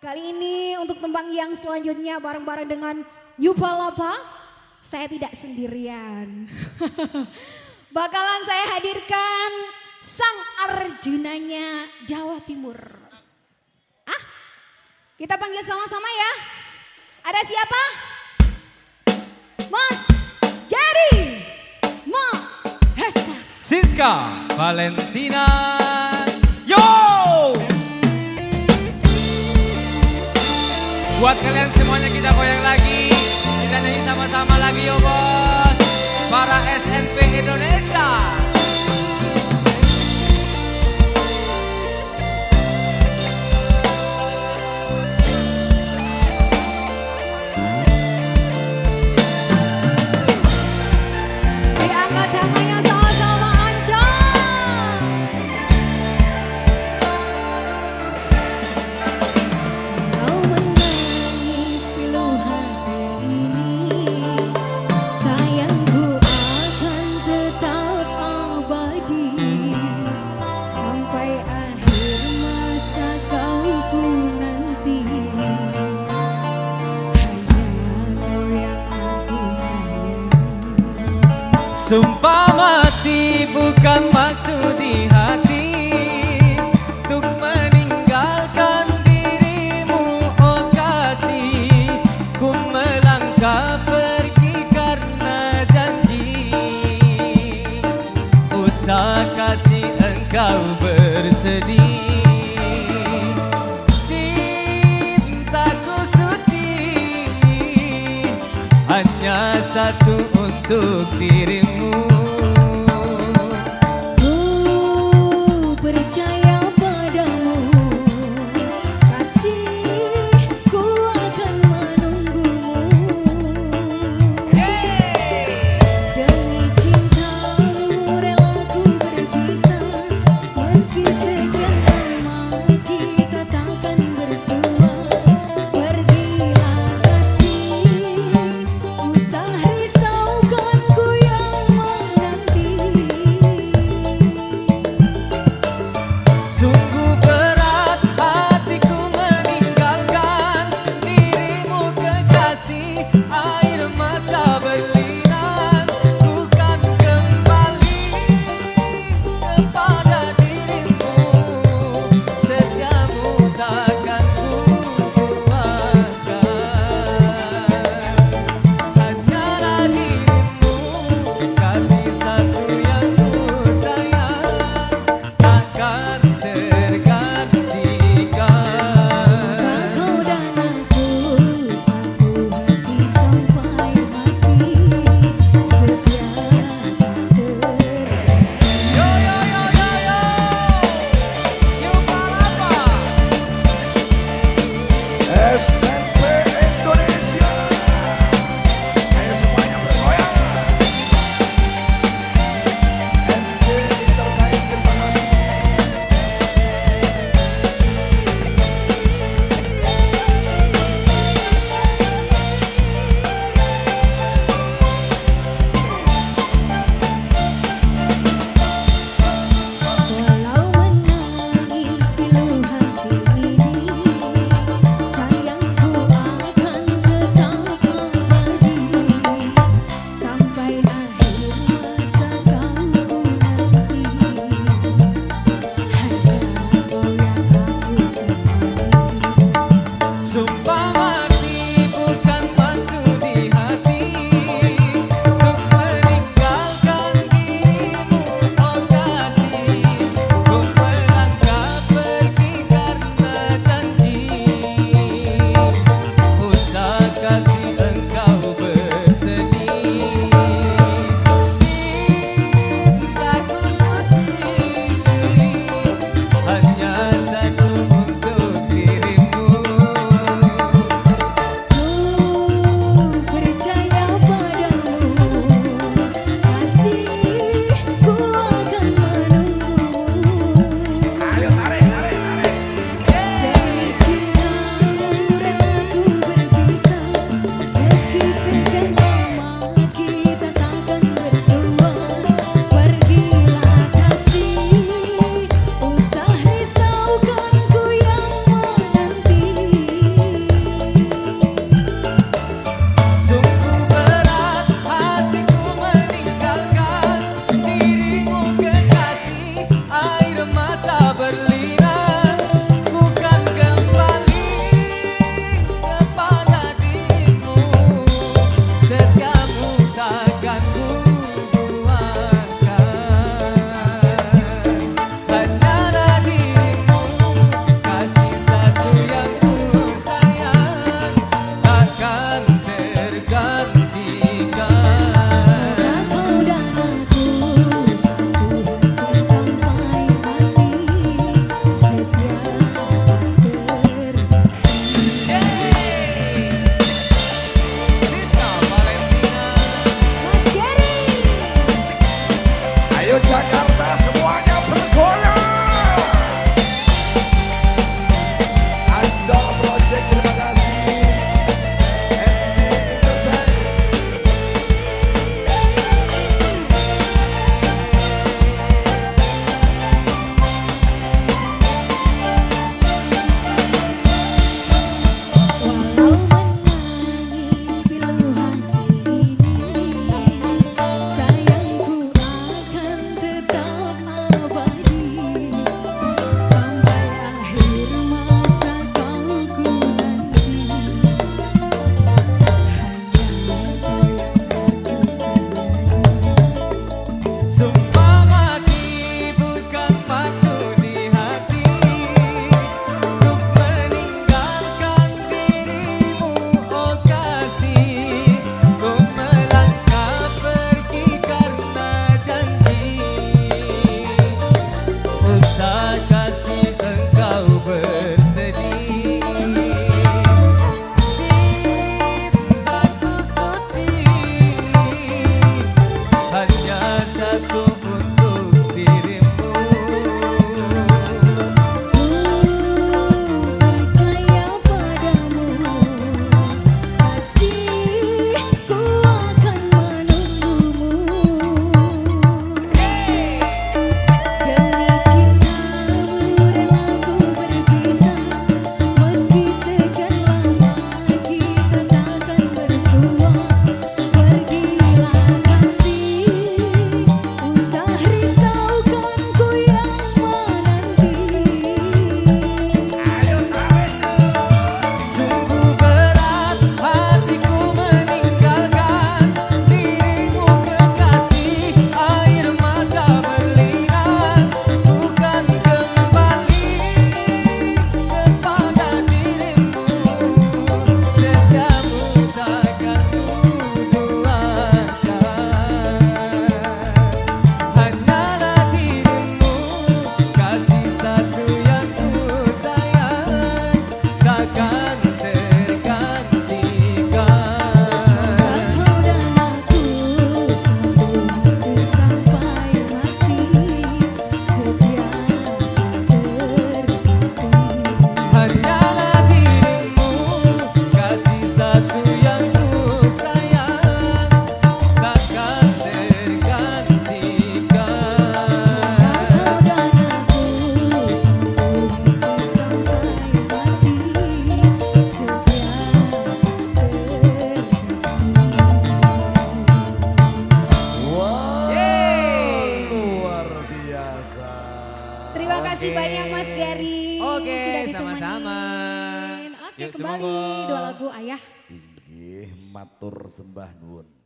Kali ini untuk tembang yang selanjutnya bareng-bareng dengan Yupalapa, saya tidak sendirian. Bakalan saya hadirkan Sang Arjunanya Jawa Timur. Ah, kita panggil sama-sama ya. Ada siapa? Mas Gary Mahesa. Siska Valentina Buat kalian semuanya kita goyang lagi. Kita nyanyi sama-sama lagi yo bos. Para SNP bukan maksud di hati Untuk meninggalkan dirimu. Oh kasih Ku melangkah pergi karena janji. Usah kasih engkau bersedih. Hanya satu untuk dirimu ayah. Inggih matur sembah nuwun.